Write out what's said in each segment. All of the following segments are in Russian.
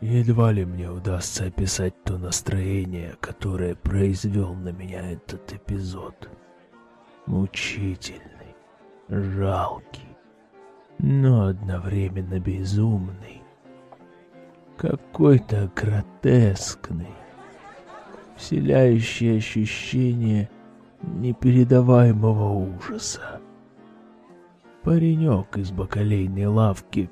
Едва ли мне удастся описать то настроение, которое произвел на меня этот эпизод. Мучительный, жалкий, но одновременно безумный. Какой-то гротескный, вселяющий ощущение непередаваемого ужаса. Паренек из бакалейной лавки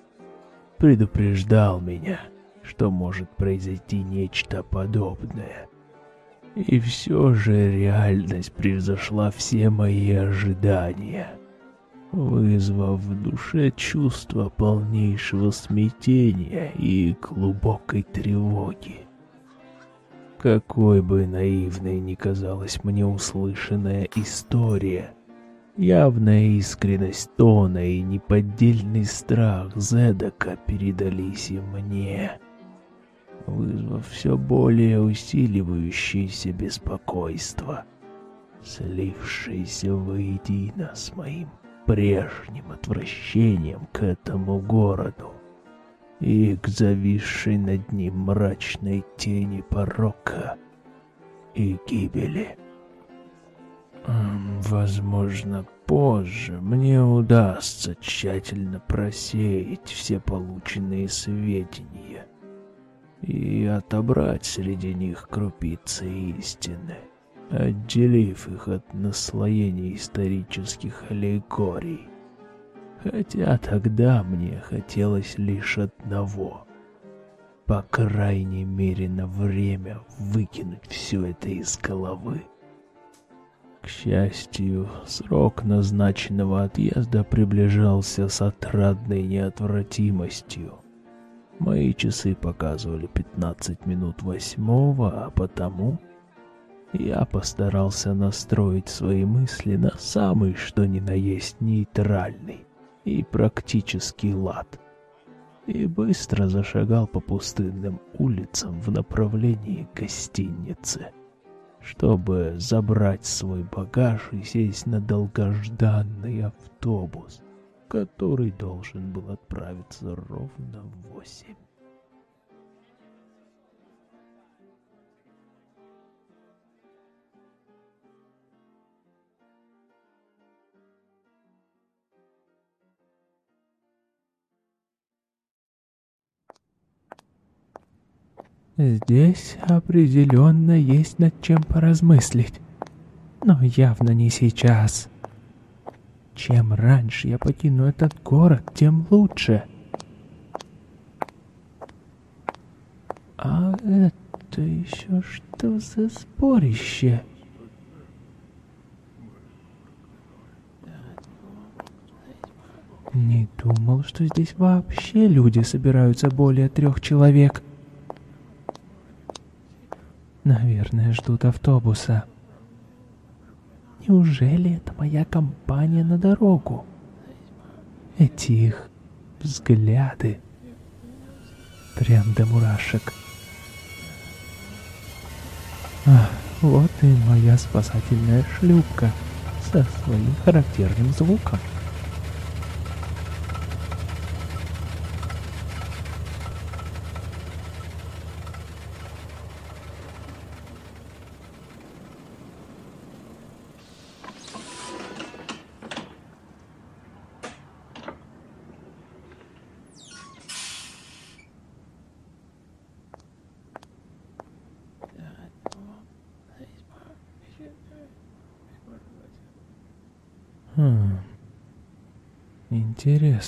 предупреждал меня, что может произойти нечто подобное. И все же реальность превзошла все мои ожидания, вызвав в душе чувство полнейшего смятения и глубокой тревоги. Какой бы наивной ни казалась мне услышанная история, явная искренность тона и неподдельный страх Зедака передались и мне, вызвав все более усиливающееся беспокойство, слившееся воедино с моим прежним отвращением к этому городу и к зависшей над ним мрачной тени порока и гибели. Возможно, позже мне удастся тщательно просеять все полученные сведения и отобрать среди них крупицы истины, отделив их от наслоений исторических аллегорий. Хотя тогда мне хотелось лишь одного. По крайней мере на время выкинуть все это из головы. К счастью, срок назначенного отъезда приближался с отрадной неотвратимостью. Мои часы показывали 15 минут восьмого, а потому я постарался настроить свои мысли на самый что ни на есть нейтральный и практический лад. И быстро зашагал по пустынным улицам в направлении гостиницы, чтобы забрать свой багаж и сесть на долгожданный автобус, который должен был отправиться ровно в восемь. Здесь определенно есть над чем поразмыслить, но явно не сейчас. Чем раньше я покину этот город, тем лучше. А это еще что за спорище? Не думал, что здесь вообще люди собираются более трех человек. Наверное, ждут автобуса. Неужели это моя компания на дорогу? Эти их взгляды. Прям до мурашек. А, вот и моя спасательная шлюпка со своим характерным звуком.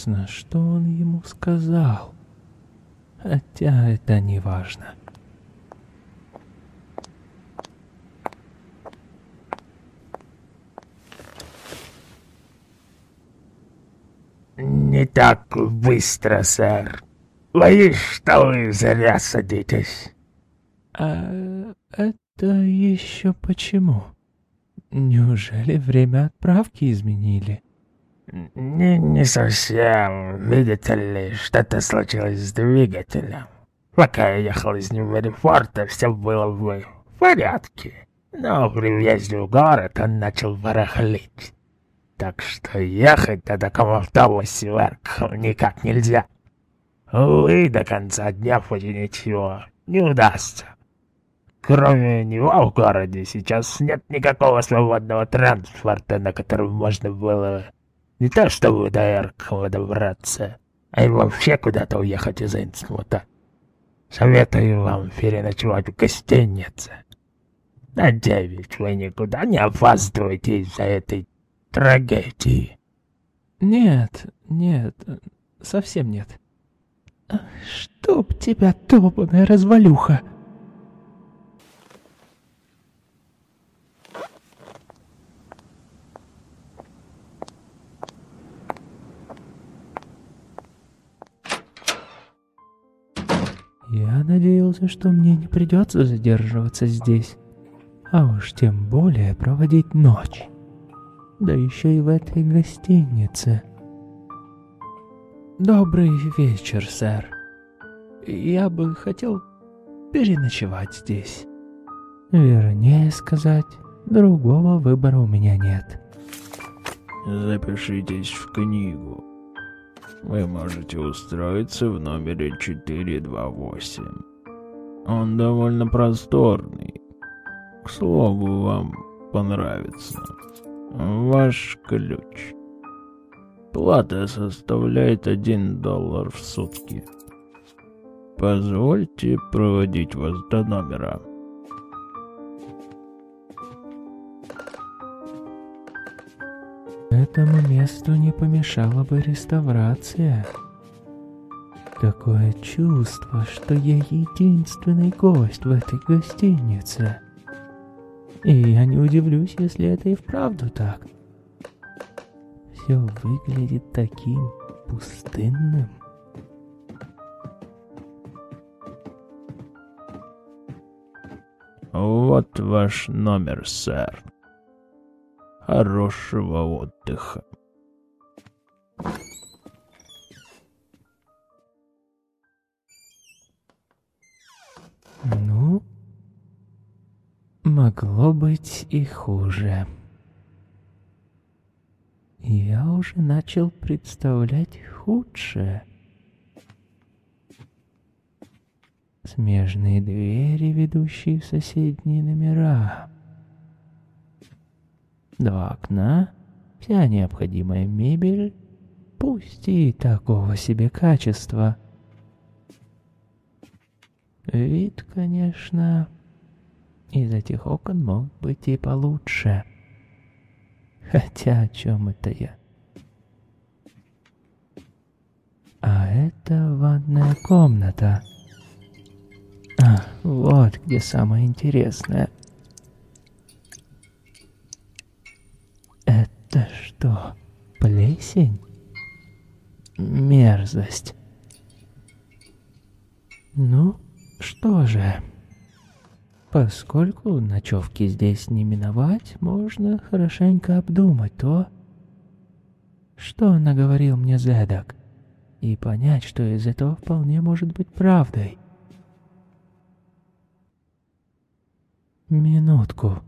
Интересно, что он ему сказал? Хотя это не важно. Не так быстро, сэр. Боюсь, что вы зря садитесь. А это еще почему? Неужели время отправки изменили? Не, не совсем. Видите ли, что-то случилось с двигателем. Пока я ехал из Нью-Верифорта, все было бы в порядке. Но при въезде в город он начал барахлить. Так что ехать на таком автобусе, Верк, никак нельзя. Увы, до конца дня почти ничего не удастся. Кроме него в городе сейчас нет никакого свободного транспорта, на котором можно было не то чтобы до Эркова добраться, а и вообще куда-то уехать из Инсмута. Советую вам переночевать в гостинице. Надеюсь, вы никуда не опаздываете из-за этой трагедии. Нет, нет, совсем нет. Чтоб тебя, топаная развалюха! Надеялся, что мне не придется задерживаться здесь, а уж тем более проводить ночь. Да еще и в этой гостинице. Добрый вечер, сэр. Я бы хотел переночевать здесь. Вернее сказать, другого выбора у меня нет. Запишитесь в книгу. Вы можете устроиться в номере 428. Он довольно просторный. К слову, вам понравится. Ваш ключ. Плата составляет 1 доллар в сутки. Позвольте проводить вас до номера. Этому месту не помешала бы реставрация. Такое чувство, что я единственный гость в этой гостинице. И я не удивлюсь, если это и вправду так. Все выглядит таким пустынным. Вот ваш номер, сэр. Хорошего отдыха. Ну, могло быть и хуже. Я уже начал представлять худшее. Смежные двери, ведущие в соседние номера. Два окна, вся необходимая мебель, пусть и такого себе качества. Вид, конечно, из этих окон мог быть и получше. Хотя о чем это я? А это ванная комната. А, вот где самое интересное. Плесень? Мерзость. Ну, что же... Поскольку ночевки здесь не миновать, можно хорошенько обдумать то, что наговорил мне Зедок, и понять, что из этого вполне может быть правдой. Минутку.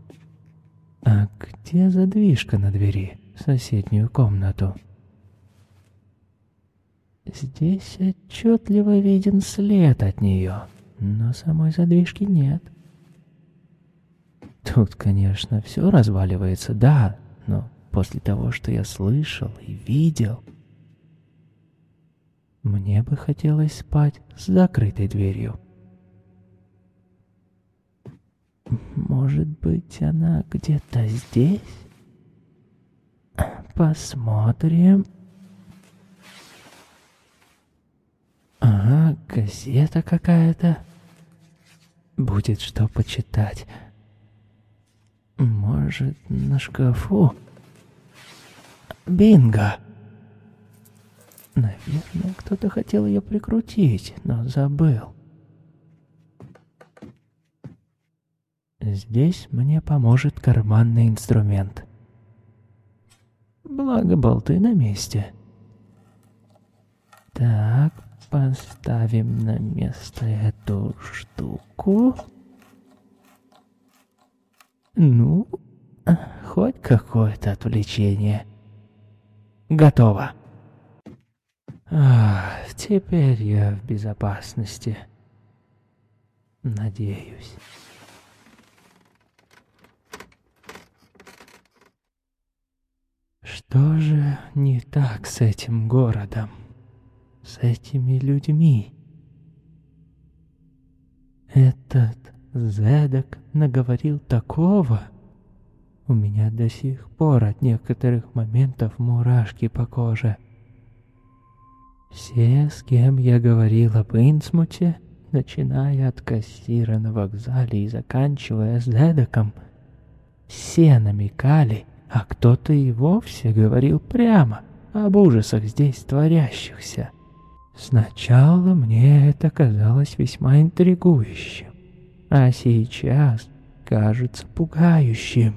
А где задвижка на двери соседнюю комнату? Здесь отчетливо виден след от нее, но самой задвижки нет. Тут, конечно, все разваливается, да, но после того, что я слышал и видел, мне бы хотелось спать с закрытой дверью. Может быть, она где-то здесь? Посмотрим. Ага, газета какая-то. Будет что почитать. Может, на шкафу? Бинго! Наверное, кто-то хотел ее прикрутить, но забыл. Здесь мне поможет карманный инструмент. Благо болты на месте. Так, поставим на место эту штуку. Ну, хоть какое-то отвлечение. Готово. А, теперь я в безопасности. Надеюсь. Что же не так с этим городом? С этими людьми? Этот Зедок наговорил такого? У меня до сих пор от некоторых моментов мурашки по коже. Все, с кем я говорил об Инсмуте, начиная от кассира на вокзале и заканчивая Зедоком, все намекали, а кто-то и вовсе говорил прямо об ужасах здесь творящихся. Сначала мне это казалось весьма интригующим, а сейчас кажется пугающим.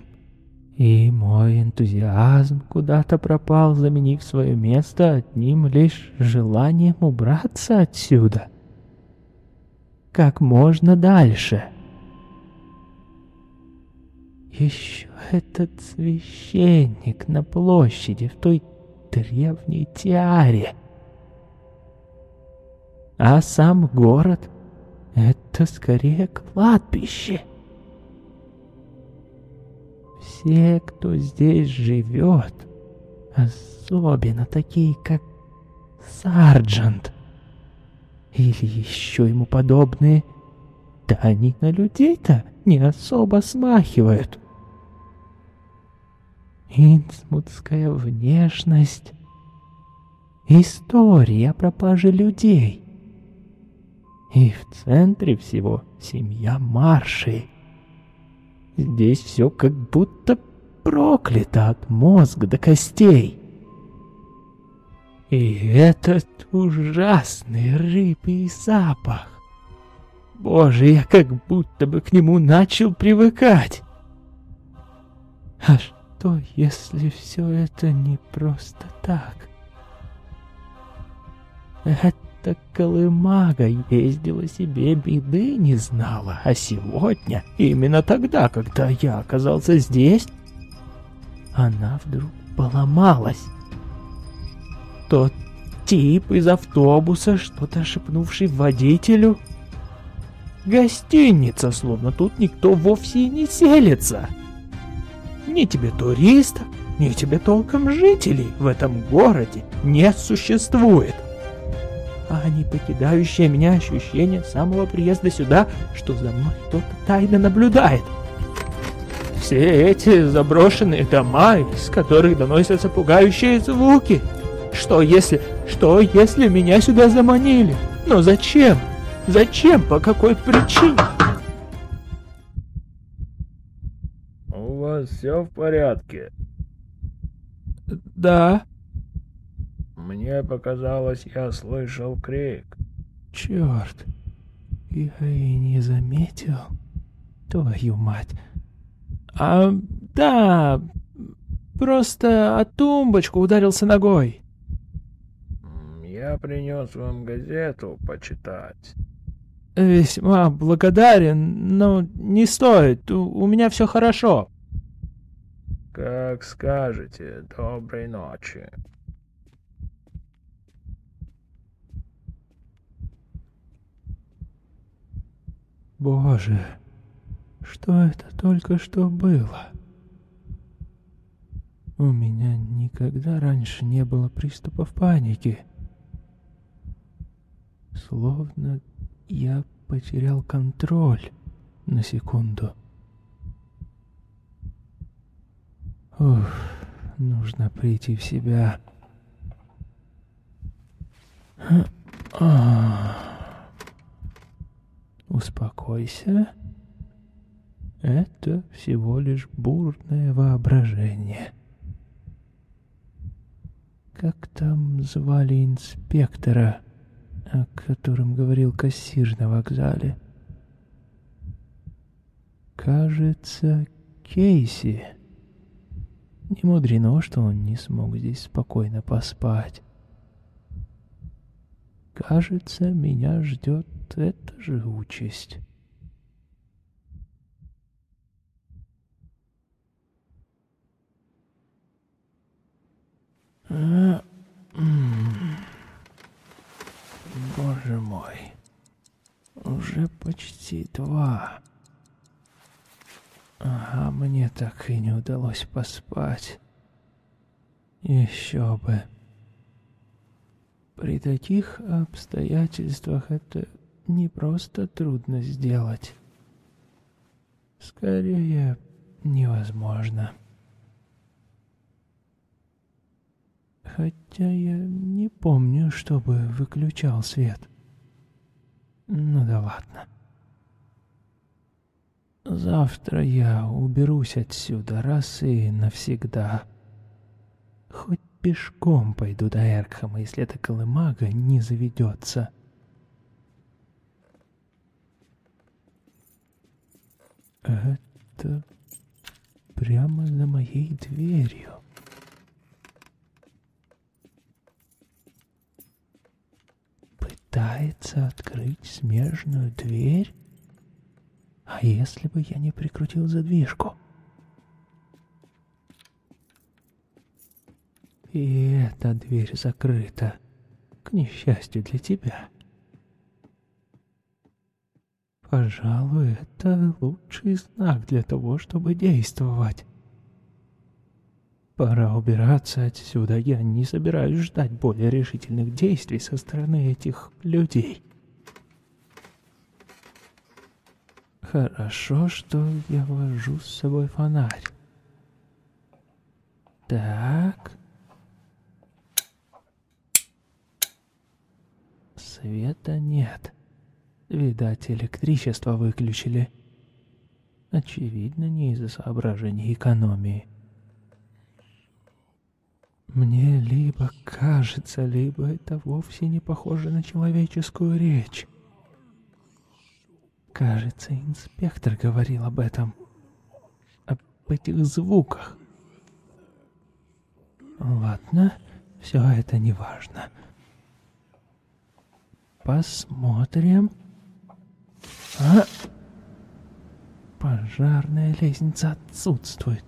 И мой энтузиазм куда-то пропал, заменив свое место одним лишь желанием убраться отсюда. Как можно дальше. Еще этот священник на площади в той древней тиаре. А сам город — это скорее кладбище. Все, кто здесь живет, особенно такие, как Сарджант, или еще ему подобные, да они на людей-то не особо смахивают. Инсмутская внешность. История о пропаже людей. И в центре всего семья Марши. Здесь все как будто проклято от мозга до костей. И этот ужасный рыбий запах. Боже, я как будто бы к нему начал привыкать. А что, если все это не просто так? Эта колымага ездила себе, беды не знала, а сегодня, именно тогда, когда я оказался здесь, она вдруг поломалась. Тот тип из автобуса, что-то шепнувший водителю. Гостиница, словно тут никто вовсе не селится. Ни тебе туристов, ни тебе толком жителей в этом городе не существует. А не покидающее меня ощущение самого приезда сюда, что за мной кто-то тайно наблюдает. Все эти заброшенные дома, из которых доносятся пугающие звуки. Что если... что если меня сюда заманили? Но зачем? Зачем? По какой причине? Вас все в порядке?» «Да». «Мне показалось, я слышал крик». «Черт, я и не заметил. Твою мать. А, да, просто о тумбочку ударился ногой». «Я принес вам газету почитать». «Весьма благодарен, но не стоит, у, у меня все хорошо». Как скажете, доброй ночи. Боже, что это только что было? У меня никогда раньше не было приступов паники. Словно я потерял контроль на секунду. Ух, нужно прийти в себя. Успокойся. Это всего лишь бурное воображение. Как там звали инспектора, о котором говорил кассир на вокзале? Кажется, Кейси. Не мудрено, что он не смог здесь спокойно поспать. Кажется, меня ждет эта же участь. Боже мой. Уже почти два. Ага, мне так и не удалось поспать. Еще бы. При таких обстоятельствах это не просто трудно сделать. Скорее, невозможно. Хотя я не помню, чтобы выключал свет. Ну да ладно. Завтра я уберусь отсюда раз и навсегда. Хоть пешком пойду до Эркхама, если эта колымага не заведется. Это прямо за моей дверью. Пытается открыть смежную дверь? А если бы я не прикрутил задвижку? И эта дверь закрыта, к несчастью для тебя. Пожалуй, это лучший знак для того, чтобы действовать. Пора убираться отсюда. Я не собираюсь ждать более решительных действий со стороны этих людей. Хорошо, что я вожу с собой фонарь. Так. Света нет. Видать, электричество выключили. Очевидно, не из-за соображений экономии. Мне либо кажется, либо это вовсе не похоже на человеческую речь. Кажется, инспектор говорил об этом. Об этих звуках. Ладно, все это не важно. Посмотрим. А? Пожарная лестница отсутствует.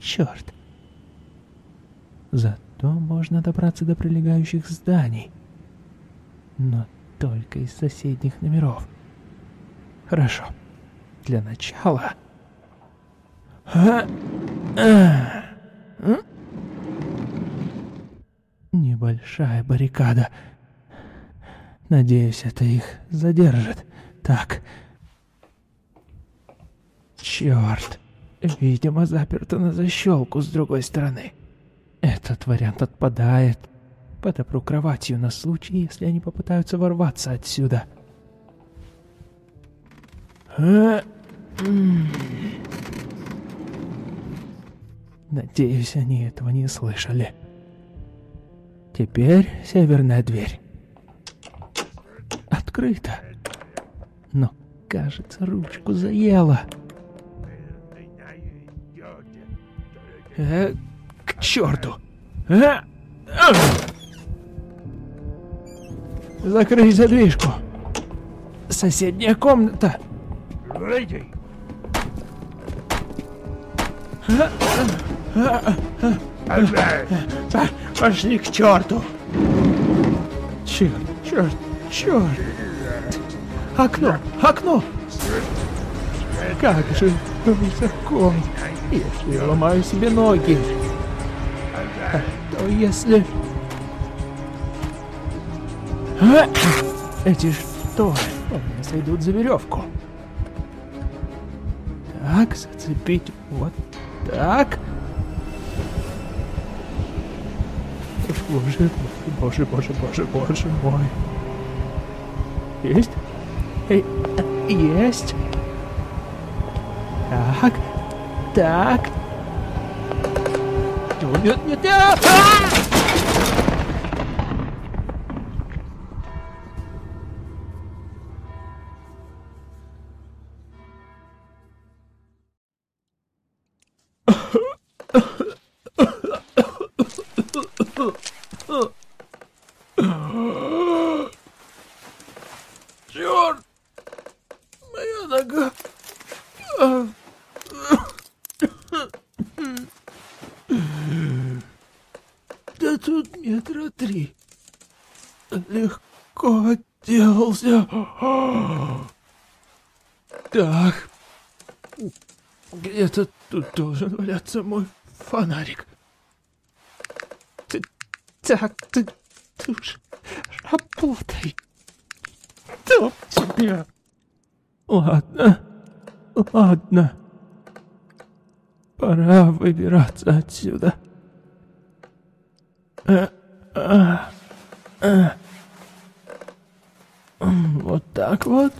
Черт. Зато можно добраться до прилегающих зданий. Но только из соседних номеров. Хорошо. Для начала... Небольшая баррикада. Надеюсь, это их задержит. Так. Черт. Видимо, заперто на защелку с другой стороны. Этот вариант отпадает. Подопру кроватью на случай, если они попытаются ворваться отсюда. Надеюсь, они этого не слышали. Теперь северная дверь. Открыто. Но, кажется, ручку заело. Э, к черту! Э, э! Закрыть задвижку. Соседняя комната. Выйди. Пошли к черту. Черт, черт, черт. Окно, окно. Как же высоко, если я ломаю себе ноги. А то если... Эти что? Вполне сойдут за веревку. Так, зацепить вот так. Боже, боже, боже, боже, боже мой. Есть? Есть. Так, так. Нет, нет, нет! Черт! Моя нога! Да тут метра три. Легко. делся. Так, где-то тут должен валяться мой фонарик. Так, ты, ты уж работай. Чтоб тебя. Ладно, ладно. Пора выбираться отсюда. А, а, а. Вот так вот.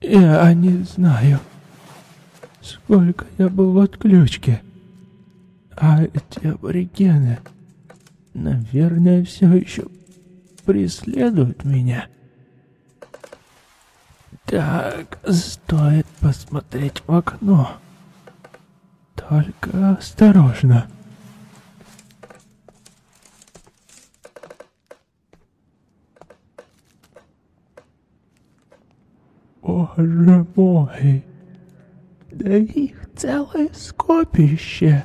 Я не знаю, сколько я был в отключке. А эти аборигены, наверное, все еще преследуют меня. Так, стоит посмотреть в окно. Только осторожно. Боже мой, да их целое скопище.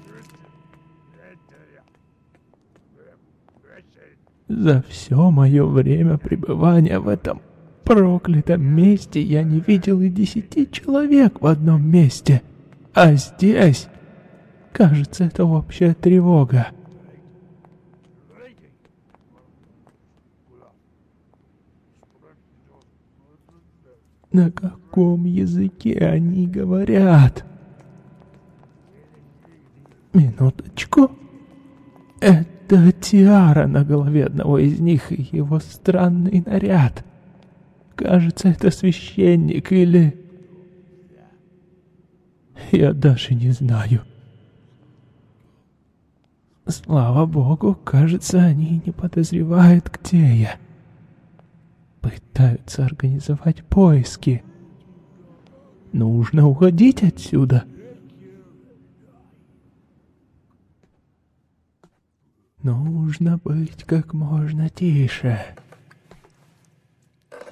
За все мое время пребывания в этом проклятом месте я не видел и десяти человек в одном месте. А здесь, кажется, это общая тревога. На каком языке они говорят? Минуточку. Это тиара на голове одного из них и его странный наряд. Кажется, это священник или... Я даже не знаю. Слава богу, кажется, они не подозревают, где я пытаются организовать поиски. Нужно уходить отсюда. Нужно быть как можно тише.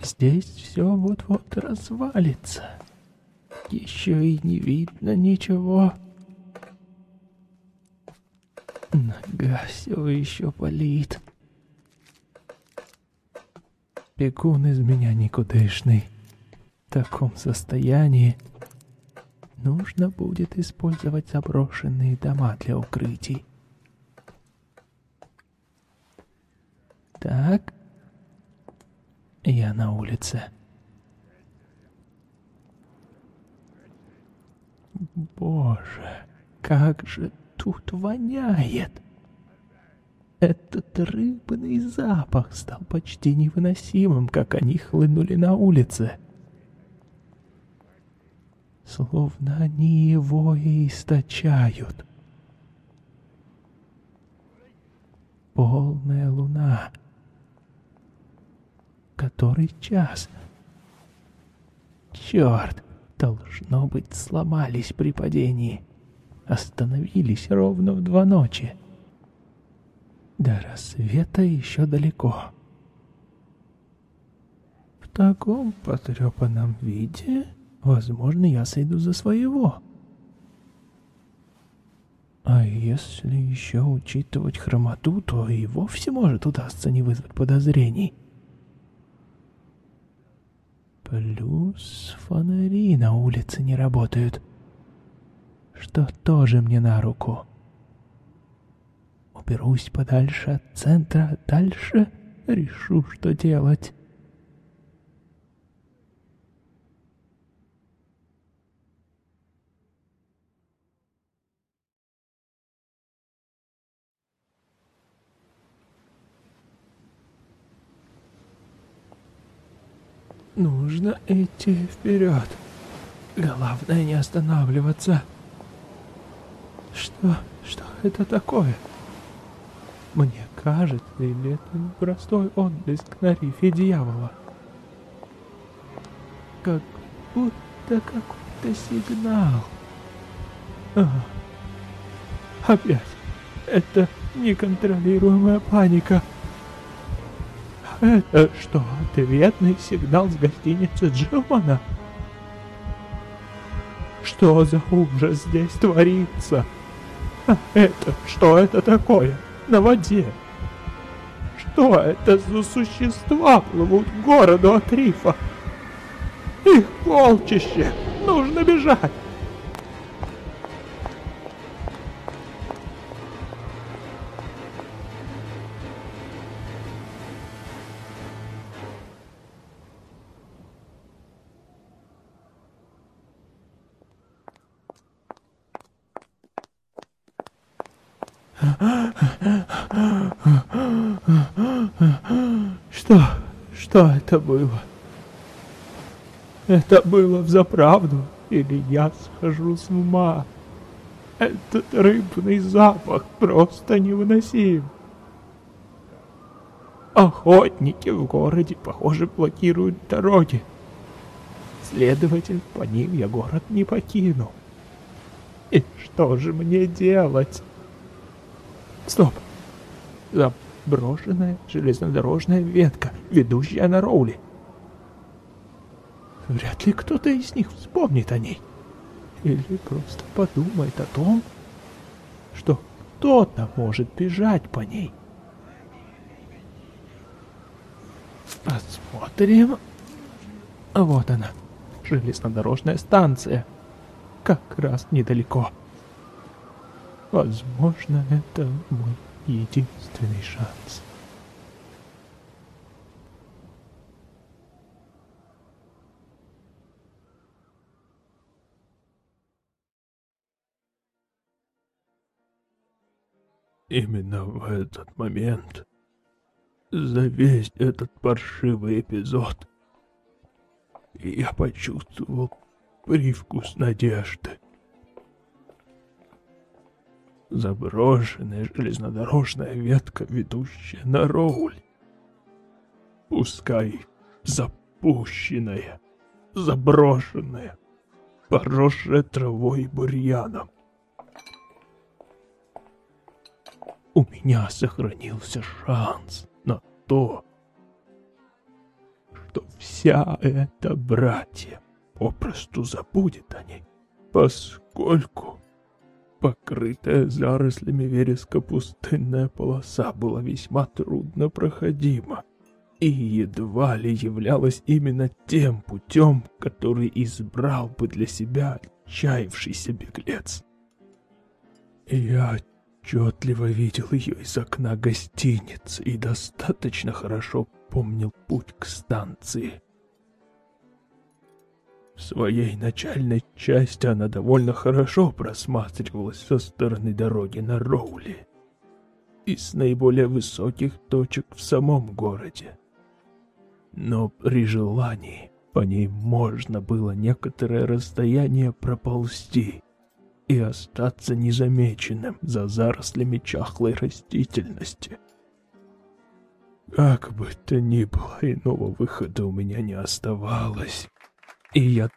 Здесь все вот-вот развалится. Еще и не видно ничего. Нога все еще болит. Пекун из меня никудышный. В таком состоянии нужно будет использовать заброшенные дома для укрытий. Так, я на улице. Боже, как же тут воняет! Этот рыбный запах стал почти невыносимым, как они хлынули на улице. Словно они его и источают. Полная луна. Который час? Черт, должно быть, сломались при падении. Остановились ровно в два ночи. До рассвета еще далеко. В таком потрепанном виде, возможно, я сойду за своего. А если еще учитывать хромоту, то и вовсе может удастся не вызвать подозрений. Плюс фонари на улице не работают, что тоже мне на руку уберусь подальше от центра, дальше решу, что делать. Нужно идти вперед. Главное не останавливаться. Что? Что это такое? Мне кажется, или это простой отблеск на рифе дьявола? Как будто какой-то сигнал. А, опять. Это неконтролируемая паника. Это что, ответный сигнал с гостиницы Джимана? Что за ужас здесь творится? А это, что это такое? На воде. Что это за существа плывут к городу от рифа? Их полчище! Нужно бежать! Что это было? Это было взаправду? Или я схожу с ума? Этот рыбный запах просто невыносим. Охотники в городе, похоже, блокируют дороги. Следовательно, по ним я город не покину. И что же мне делать? Стоп. Заброшенная железнодорожная ветка, ведущая на Роули. Вряд ли кто-то из них вспомнит о ней. Или просто подумает о том, что кто-то может бежать по ней. Посмотрим. Вот она, железнодорожная станция. Как раз недалеко. Возможно, это мой единственный шанс. Именно в этот момент, за весь этот паршивый эпизод, я почувствовал привкус надежды. Заброшенная железнодорожная ветка, ведущая на Роуль. Пускай запущенная, заброшенная, поросшая травой и бурьяном. У меня сохранился шанс на то, что вся эта братья попросту забудет о ней, поскольку Покрытая зарослями вереска пустынная полоса была весьма трудно проходима и едва ли являлась именно тем путем, который избрал бы для себя отчаявшийся беглец. Я отчетливо видел ее из окна гостиницы и достаточно хорошо помнил путь к станции. В своей начальной части она довольно хорошо просматривалась со стороны дороги на Роули и с наиболее высоких точек в самом городе. Но при желании по ней можно было некоторое расстояние проползти и остаться незамеченным за зарослями чахлой растительности. Как бы то ни было, иного выхода у меня не оставалось. И я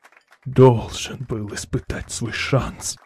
должен был испытать свой шанс.